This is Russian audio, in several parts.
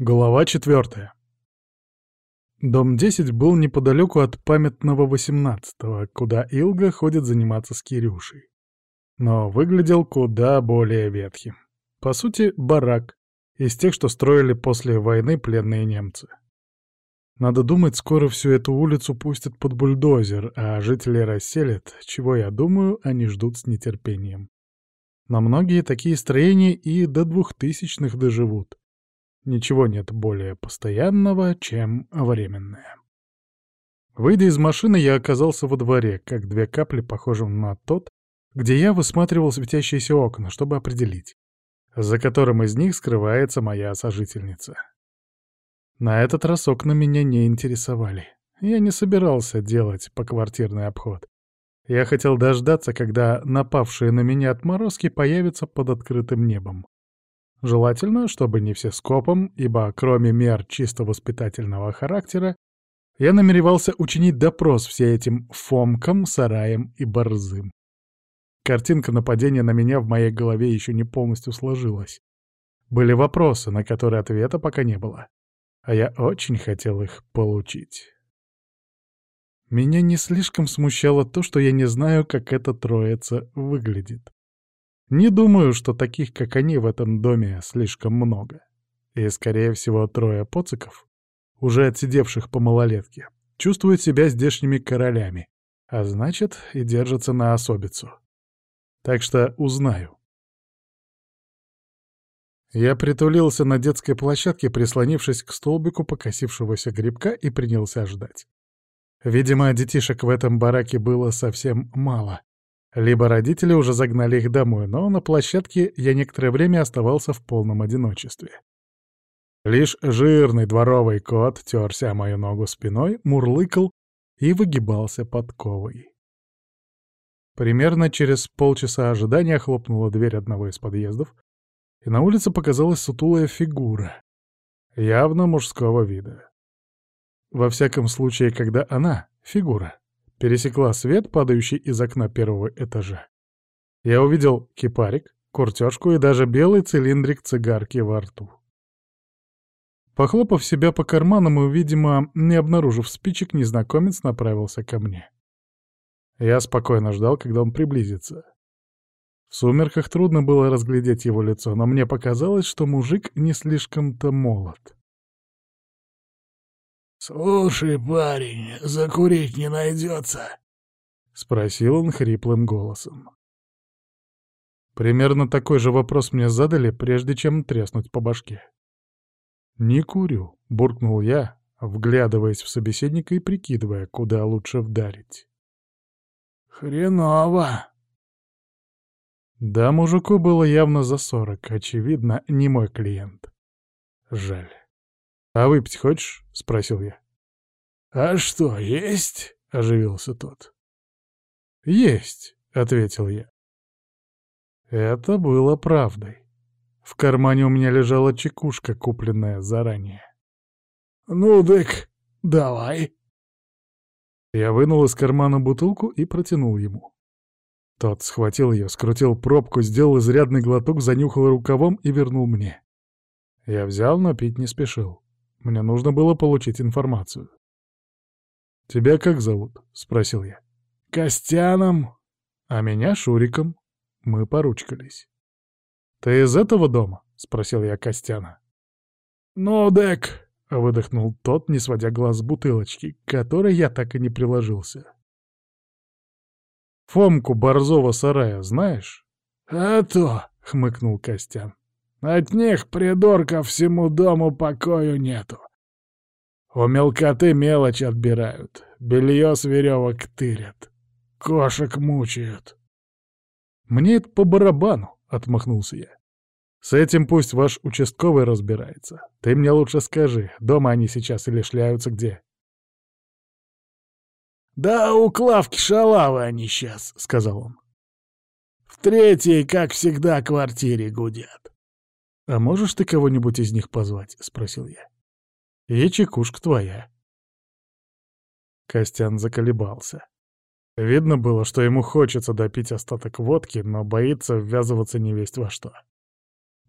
Глава четвертая. Дом 10 был неподалеку от памятного 18-го, куда Илга ходит заниматься с Кирюшей. Но выглядел куда более ветхим. По сути, барак, из тех, что строили после войны пленные немцы. Надо думать, скоро всю эту улицу пустят под бульдозер, а жители расселят, чего, я думаю, они ждут с нетерпением. На многие такие строения и до двухтысячных доживут. Ничего нет более постоянного, чем временное. Выйдя из машины, я оказался во дворе, как две капли, похожим на тот, где я высматривал светящиеся окна, чтобы определить, за которым из них скрывается моя сожительница. На этот раз окна меня не интересовали. Я не собирался делать поквартирный обход. Я хотел дождаться, когда напавшие на меня отморозки появятся под открытым небом. Желательно, чтобы не все скопом, ибо кроме мер чисто воспитательного характера, я намеревался учинить допрос все этим Фомкам, Сараем и Борзым. Картинка нападения на меня в моей голове еще не полностью сложилась. Были вопросы, на которые ответа пока не было. А я очень хотел их получить. Меня не слишком смущало то, что я не знаю, как эта троица выглядит. Не думаю, что таких, как они, в этом доме слишком много. И, скорее всего, трое поциков, уже отсидевших по малолетке, чувствуют себя здешними королями, а значит, и держатся на особицу. Так что узнаю. Я притулился на детской площадке, прислонившись к столбику покосившегося грибка и принялся ждать. Видимо, детишек в этом бараке было совсем мало, либо родители уже загнали их домой, но на площадке я некоторое время оставался в полном одиночестве. Лишь жирный дворовый кот терся мою ногу спиной, мурлыкал и выгибался подковой. Примерно через полчаса ожидания хлопнула дверь одного из подъездов, и на улице показалась сутулая фигура, явно мужского вида. Во всяком случае, когда она, фигура, пересекла свет, падающий из окна первого этажа. Я увидел кипарик, куртежку и даже белый цилиндрик цигарки во рту. Похлопав себя по карманам и, видимо, не обнаружив спичек, незнакомец направился ко мне. Я спокойно ждал, когда он приблизится. В сумерках трудно было разглядеть его лицо, но мне показалось, что мужик не слишком-то молод. «Слушай, парень, закурить не найдется?» — спросил он хриплым голосом. Примерно такой же вопрос мне задали, прежде чем треснуть по башке. «Не курю», — буркнул я, вглядываясь в собеседника и прикидывая, куда лучше вдарить. «Хреново!» Да, мужику было явно за сорок, очевидно, не мой клиент. Жаль. «А выпить хочешь?» — спросил я. «А что, есть?» — оживился тот. «Есть», — ответил я. Это было правдой. В кармане у меня лежала чекушка, купленная заранее. «Ну, дык, давай». Я вынул из кармана бутылку и протянул ему. Тот схватил ее, скрутил пробку, сделал изрядный глоток, занюхал рукавом и вернул мне. Я взял, но пить не спешил. Мне нужно было получить информацию. «Тебя как зовут?» — спросил я. «Костяном». «А меня Шуриком». Мы поручкались. «Ты из этого дома?» — спросил я Костяна. «Ну, дек», — выдохнул тот, не сводя глаз с бутылочки, к которой я так и не приложился. «Фомку Борзова-сарая знаешь?» «А то», — хмыкнул Костян. От них, придурков, всему дому покою нету. У мелкоты мелочь отбирают, белье с веревок тырят, кошек мучают. «Мне это по барабану», — отмахнулся я. «С этим пусть ваш участковый разбирается. Ты мне лучше скажи, дома они сейчас или шляются где?» «Да у Клавки шалавы они сейчас», — сказал он. «В третьей, как всегда, квартире гудят. «А можешь ты кого-нибудь из них позвать?» — спросил я. «И твоя». Костян заколебался. Видно было, что ему хочется допить остаток водки, но боится ввязываться невесть во что.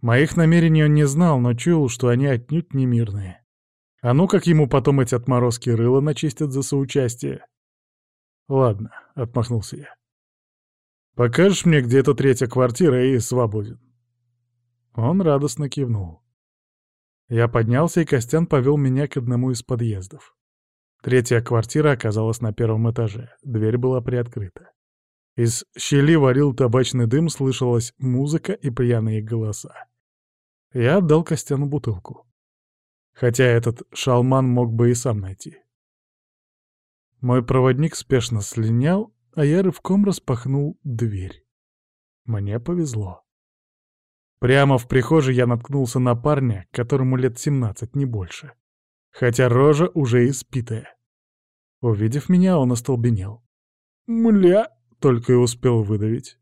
Моих намерений он не знал, но чуял, что они отнюдь не мирные. А ну как ему потом эти отморозки рыла начистят за соучастие? Ладно, — отмахнулся я. Покажешь мне, где эта третья квартира, и свободен. Он радостно кивнул. Я поднялся, и Костян повел меня к одному из подъездов. Третья квартира оказалась на первом этаже, дверь была приоткрыта. Из щели варил табачный дым, слышалась музыка и пьяные голоса. Я отдал Костяну бутылку. Хотя этот шалман мог бы и сам найти. Мой проводник спешно слинял, а я рывком распахнул дверь. Мне повезло. Прямо в прихожей я наткнулся на парня, которому лет 17, не больше. Хотя рожа уже испитая. Увидев меня, он остолбенел. «Мля!» только и успел выдавить.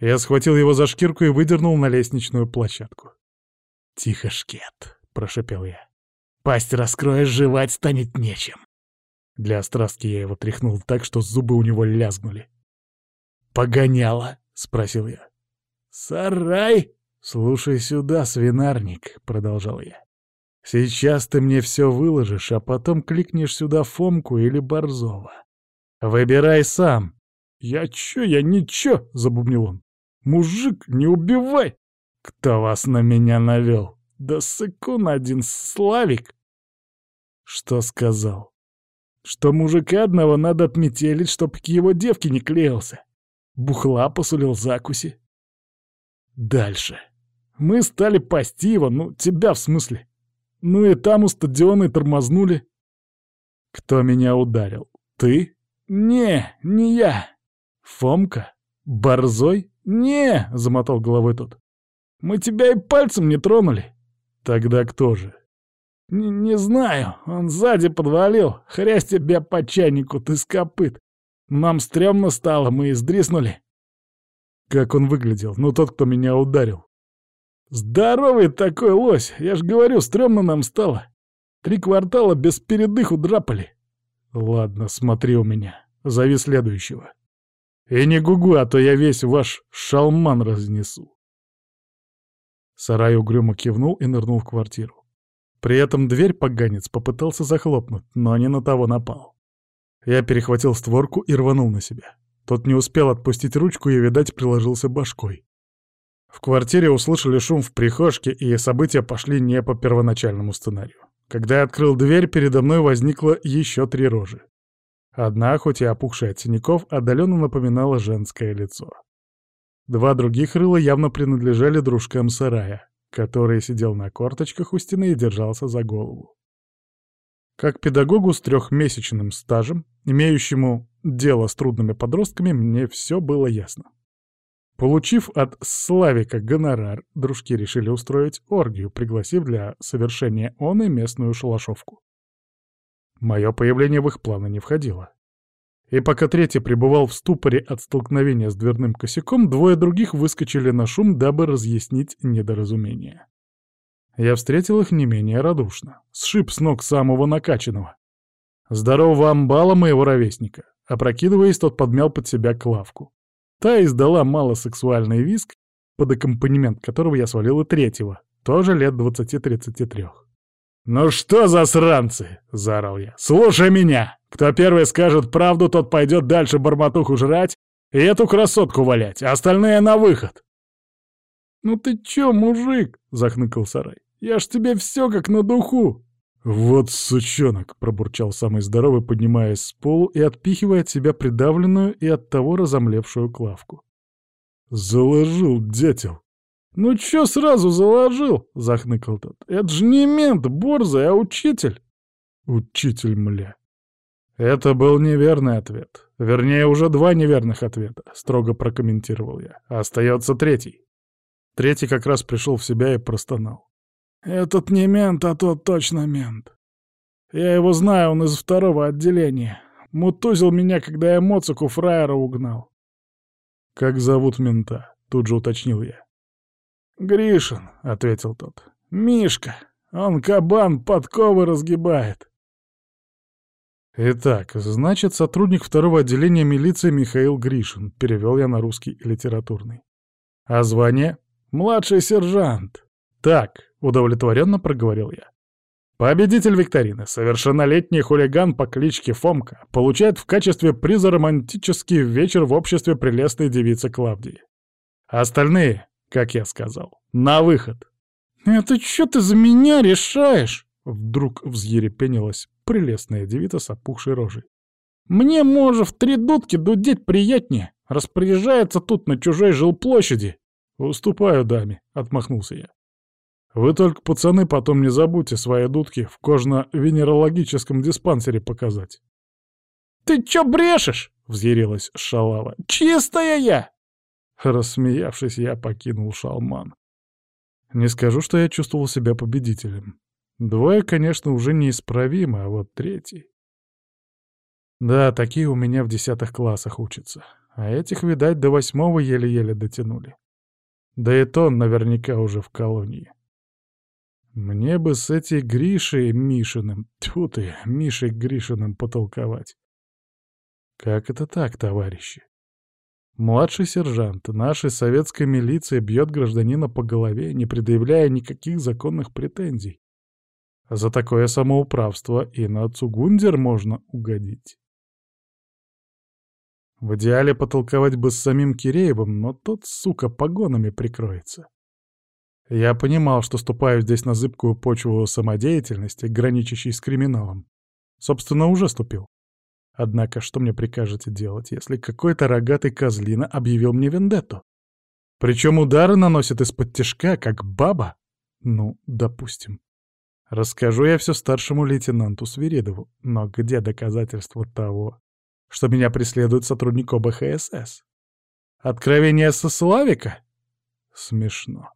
Я схватил его за шкирку и выдернул на лестничную площадку. «Тихо, шкет», — прошепел я. «Пасть раскроешь, жевать станет нечем». Для острастки я его тряхнул так, что зубы у него лязгнули. «Погоняло?» — спросил я. «Сарай?» «Слушай сюда, свинарник», — продолжал я. «Сейчас ты мне все выложишь, а потом кликнешь сюда Фомку или Борзова. Выбирай сам, «Я чё, я ничего!» — забубнил он. «Мужик, не убивай!» «Кто вас на меня навел?» «Да сыкун один, Славик!» «Что сказал?» «Что мужика одного надо отметелить, чтоб к его девке не клеился. Бухла посулил закуси». «Дальше. Мы стали пасти его, ну, тебя в смысле. Ну и там у стадиона тормознули». «Кто меня ударил? Ты?» «Не, не я. «Фомка? Борзой? Не!» — замотал головой тот. «Мы тебя и пальцем не тронули». «Тогда кто же?» «Не, не знаю. Он сзади подвалил. Хрясь тебя по чайнику, ты скопыт. Нам стрёмно стало, мы издриснули». Как он выглядел? Ну, тот, кто меня ударил. «Здоровый такой лось! Я ж говорю, стрёмно нам стало. Три квартала без передыху драпали». «Ладно, смотри у меня. Зови следующего». И не гугу, а то я весь ваш шалман разнесу. Сарай угрюмо кивнул и нырнул в квартиру. При этом дверь поганец попытался захлопнуть, но не на того напал. Я перехватил створку и рванул на себя. Тот не успел отпустить ручку и, видать, приложился башкой. В квартире услышали шум в прихожке, и события пошли не по первоначальному сценарию. Когда я открыл дверь, передо мной возникло еще три рожи. Одна, хоть и опухшая от синяков, отдаленно напоминала женское лицо. Два других рыла явно принадлежали дружкам сарая, который сидел на корточках у стены и держался за голову. Как педагогу с трехмесячным стажем, имеющему дело с трудными подростками, мне все было ясно. Получив от Славика гонорар, дружки решили устроить оргию, пригласив для совершения он и местную шалашовку. Мое появление в их планы не входило. И пока третий пребывал в ступоре от столкновения с дверным косяком, двое других выскочили на шум, дабы разъяснить недоразумение. Я встретил их не менее радушно. Сшиб с ног самого накачанного. Здорового амбала моего ровесника. Опрокидываясь, тот подмял под себя клавку. Та издала малосексуальный виск, под аккомпанемент которого я свалил и третьего, тоже лет 20-33. «Ну что за сранцы?» — заорал я. «Слушай меня! Кто первый скажет правду, тот пойдет дальше барматуху жрать и эту красотку валять, а остальные на выход!» «Ну ты чё, мужик?» — захныкал Сарай. «Я ж тебе все как на духу!» «Вот сучонок!» — пробурчал самый здоровый, поднимаясь с полу и отпихивая от себя придавленную и оттого разомлевшую Клавку. «Заложил, дятел!» «Ну чё сразу заложил?» — захныкал тот. «Это же не мент, борзый, а учитель!» «Учитель, мля!» Это был неверный ответ. Вернее, уже два неверных ответа, строго прокомментировал я. Остается третий. Третий как раз пришел в себя и простонал. «Этот не мент, а тот точно мент. Я его знаю, он из второго отделения. Мутузил меня, когда я моцику фраера угнал». «Как зовут мента?» — тут же уточнил я. «Гришин», — ответил тот. «Мишка. Он кабан подковы разгибает». «Итак, значит, сотрудник второго отделения милиции Михаил Гришин», — перевел я на русский литературный. «А звание?» Младший сержант. Так, удовлетворенно проговорил я. Победитель викторины, совершеннолетний хулиган по кличке Фомка, получает в качестве приза романтический вечер в обществе прелестной девицы Клавдии. Остальные, как я сказал, на выход. «Это что ты за меня решаешь?» Вдруг взъерепенилась прелестная девица с опухшей рожей. «Мне, может, в три дудки дудеть приятнее. Распоряжается тут на чужой жилплощади». «Уступаю даме», — отмахнулся я. «Вы только, пацаны, потом не забудьте свои дудки в кожно-венерологическом диспансере показать». «Ты чё брешешь?» — взъярилась Шалава. «Чистая я!» Рассмеявшись, я покинул шалман. Не скажу, что я чувствовал себя победителем. Двое, конечно, уже неисправимы, а вот третий... Да, такие у меня в десятых классах учатся. А этих, видать, до восьмого еле-еле дотянули. Да и то наверняка уже в колонии. Мне бы с этой Гришей Мишиным, тьфу ты, Мишей Гришиным потолковать. Как это так, товарищи? Младший сержант нашей советской милиции бьет гражданина по голове, не предъявляя никаких законных претензий. За такое самоуправство и на Цугундер можно угодить. В идеале потолковать бы с самим Киреевым, но тот, сука, погонами прикроется. Я понимал, что ступаю здесь на зыбкую почву самодеятельности, граничащей с криминалом. Собственно, уже ступил. Однако что мне прикажете делать, если какой-то рогатый козлина объявил мне вендетту? Причем удары наносит из-под тяжка, как баба? Ну, допустим. Расскажу я все старшему лейтенанту Свиридову, но где доказательства того, что меня преследует сотрудник ОБХСС? Откровение со Славика? Смешно.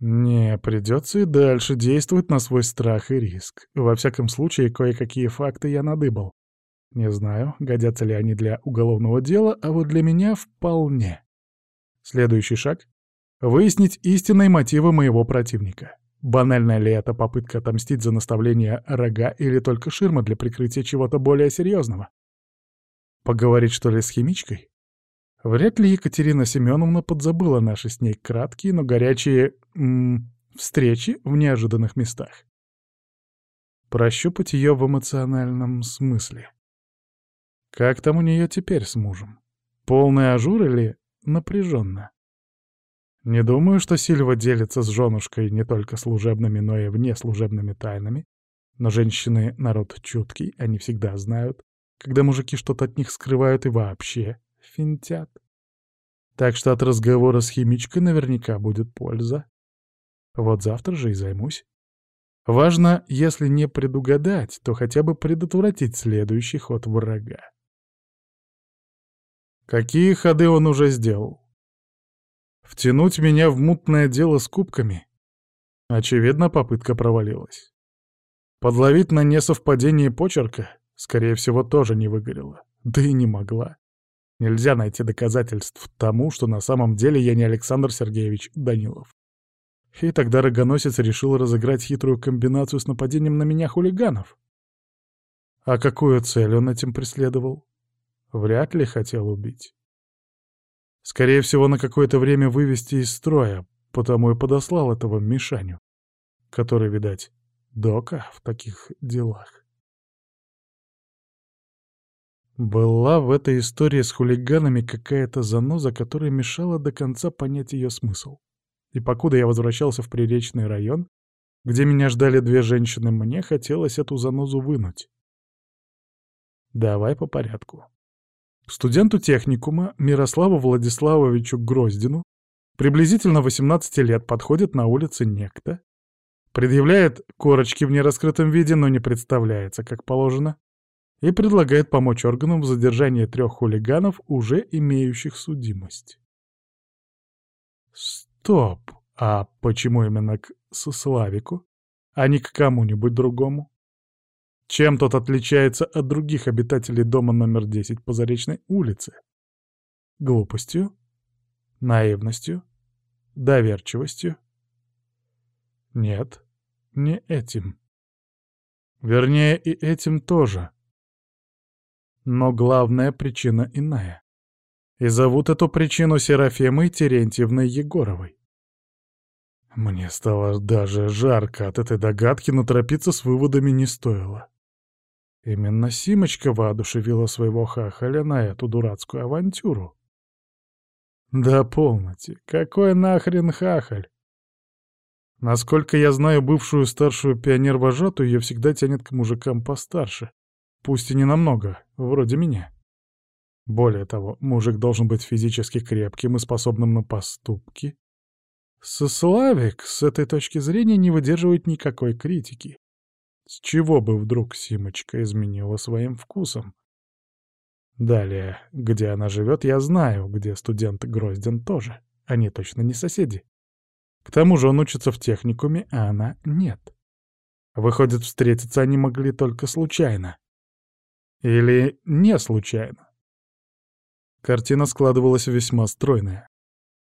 Не, придется и дальше действовать на свой страх и риск. Во всяком случае, кое-какие факты я надыбал. Не знаю, годятся ли они для уголовного дела, а вот для меня вполне. Следующий шаг — выяснить истинные мотивы моего противника. Банальная ли это попытка отомстить за наставление рога или только ширма для прикрытия чего-то более серьезного? Поговорить, что ли, с химичкой? Вряд ли Екатерина Семеновна подзабыла наши с ней краткие, но горячие м -м, встречи в неожиданных местах. Прощупать ее в эмоциональном смысле. Как там у нее теперь с мужем? Полный ажур или напряженно? Не думаю, что Сильва делится с женушкой не только служебными, но и внеслужебными тайнами. Но женщины — народ чуткий, они всегда знают, когда мужики что-то от них скрывают и вообще финтят. Так что от разговора с химичкой наверняка будет польза. Вот завтра же и займусь. Важно, если не предугадать, то хотя бы предотвратить следующий ход врага. Какие ходы он уже сделал? Втянуть меня в мутное дело с кубками? Очевидно, попытка провалилась. Подловить на несовпадение почерка, скорее всего, тоже не выгорела. Да и не могла. Нельзя найти доказательств тому, что на самом деле я не Александр Сергеевич Данилов. И тогда рогоносец решил разыграть хитрую комбинацию с нападением на меня хулиганов. А какую цель он этим преследовал? Вряд ли хотел убить. Скорее всего, на какое-то время вывести из строя, потому и подослал этого Мишаню, который, видать, дока в таких делах. Была в этой истории с хулиганами какая-то заноза, которая мешала до конца понять ее смысл. И покуда я возвращался в приречный район, где меня ждали две женщины, мне хотелось эту занозу вынуть. Давай по порядку. Студенту техникума Мирославу Владиславовичу Гроздину приблизительно 18 лет подходит на улице некто, предъявляет корочки в нераскрытом виде, но не представляется, как положено, и предлагает помочь органам в задержании трех хулиганов, уже имеющих судимость. Стоп! А почему именно к Славику, а не к кому-нибудь другому? Чем тот отличается от других обитателей дома номер 10 по Заречной улице? Глупостью? Наивностью? Доверчивостью? Нет, не этим. Вернее, и этим тоже. Но главная причина иная. И зовут эту причину Серафимой Терентьевной Егоровой. Мне стало даже жарко от этой догадки, но торопиться с выводами не стоило. Именно Симочка воодушевила своего хахаля на эту дурацкую авантюру. Да полноте, какой нахрен хахаль? Насколько я знаю бывшую старшую пионер-вожатую, ее всегда тянет к мужикам постарше. Пусть и не намного, вроде меня. Более того, мужик должен быть физически крепким и способным на поступки. Славик с этой точки зрения не выдерживает никакой критики. С чего бы вдруг Симочка изменила своим вкусом? Далее, где она живет, я знаю, где студент Грозден тоже. Они точно не соседи. К тому же он учится в техникуме, а она нет. Выходит, встретиться они могли только случайно. Или не случайно. Картина складывалась весьма стройная.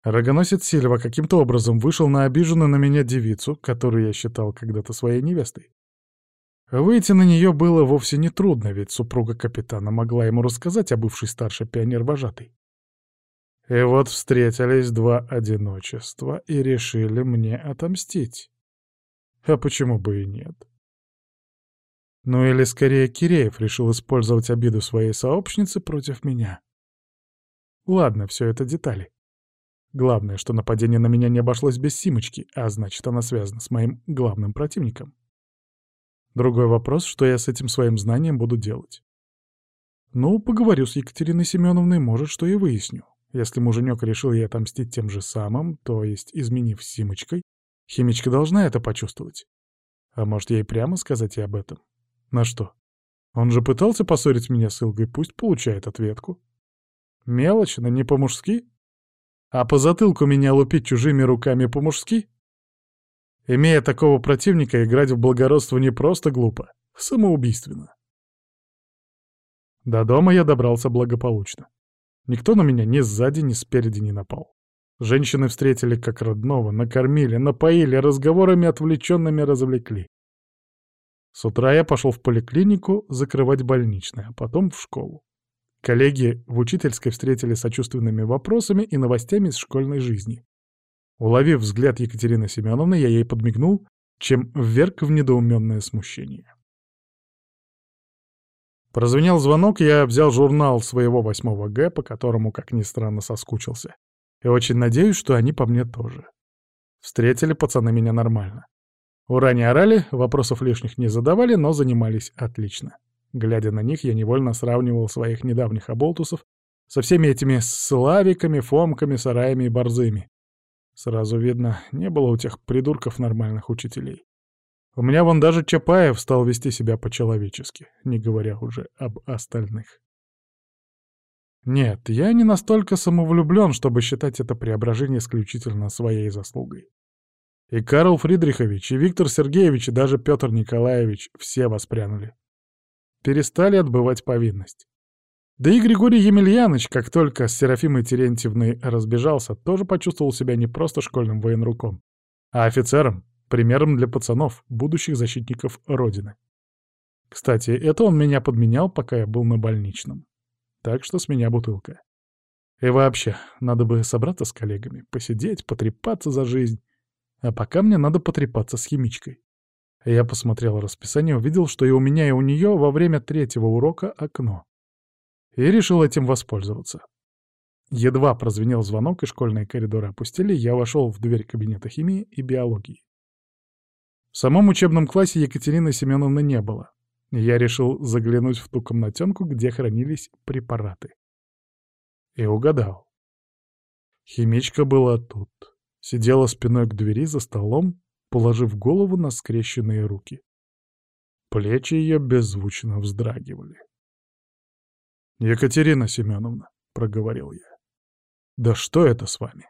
Рогоносец Сильва каким-то образом вышел на обиженную на меня девицу, которую я считал когда-то своей невестой. Выйти на нее было вовсе не трудно, ведь супруга капитана могла ему рассказать о бывшей старшей пионер-вожатой. И вот встретились два одиночества и решили мне отомстить. А почему бы и нет? Ну или скорее Киреев решил использовать обиду своей сообщницы против меня. Ладно, все это детали. Главное, что нападение на меня не обошлось без Симочки, а значит, она связана с моим главным противником. Другой вопрос, что я с этим своим знанием буду делать. Ну, поговорю с Екатериной Семеновной, может, что и выясню. Если муженек решил ей отомстить тем же самым, то есть изменив Симочкой, химичка должна это почувствовать. А может, ей прямо сказать и об этом? На что? Он же пытался поссорить меня с Илгой, пусть получает ответку. Мелочно, не по-мужски? А по затылку меня лупить чужими руками по-мужски? Имея такого противника, играть в благородство не просто глупо, самоубийственно. До дома я добрался благополучно. Никто на меня ни сзади, ни спереди не напал. Женщины встретили как родного, накормили, напоили, разговорами отвлеченными развлекли. С утра я пошел в поликлинику закрывать больничное, а потом в школу. Коллеги в учительской встретили сочувственными вопросами и новостями из школьной жизни. Уловив взгляд Екатерины Семеновны, я ей подмигнул, чем вверг в недоуменное смущение. Прозвенел звонок, я взял журнал своего восьмого Г, по которому, как ни странно, соскучился. И очень надеюсь, что они по мне тоже. Встретили пацаны меня нормально. Ура не орали, вопросов лишних не задавали, но занимались отлично. Глядя на них, я невольно сравнивал своих недавних оболтусов со всеми этими славиками, фомками, сараями и борзыми. Сразу видно, не было у тех придурков нормальных учителей. У меня вон даже Чапаев стал вести себя по-человечески, не говоря уже об остальных. Нет, я не настолько самовлюблен, чтобы считать это преображение исключительно своей заслугой. И Карл Фридрихович, и Виктор Сергеевич, и даже Петр Николаевич все воспрянули перестали отбывать повинность. Да и Григорий Емельянович, как только с Серафимой Терентьевной разбежался, тоже почувствовал себя не просто школьным военруком, а офицером, примером для пацанов, будущих защитников Родины. Кстати, это он меня подменял, пока я был на больничном. Так что с меня бутылка. И вообще, надо бы собраться с коллегами, посидеть, потрепаться за жизнь. А пока мне надо потрепаться с химичкой. Я посмотрел расписание, увидел, что и у меня, и у нее во время третьего урока окно. И решил этим воспользоваться. Едва прозвенел звонок, и школьные коридоры опустили, я вошел в дверь кабинета химии и биологии. В самом учебном классе Екатерины Семеновны не было. Я решил заглянуть в ту комнатенку, где хранились препараты. И угадал. Химичка была тут. Сидела спиной к двери за столом, положив голову на скрещенные руки. Плечи ее беззвучно вздрагивали. «Екатерина Семеновна», — проговорил я, — «да что это с вами?»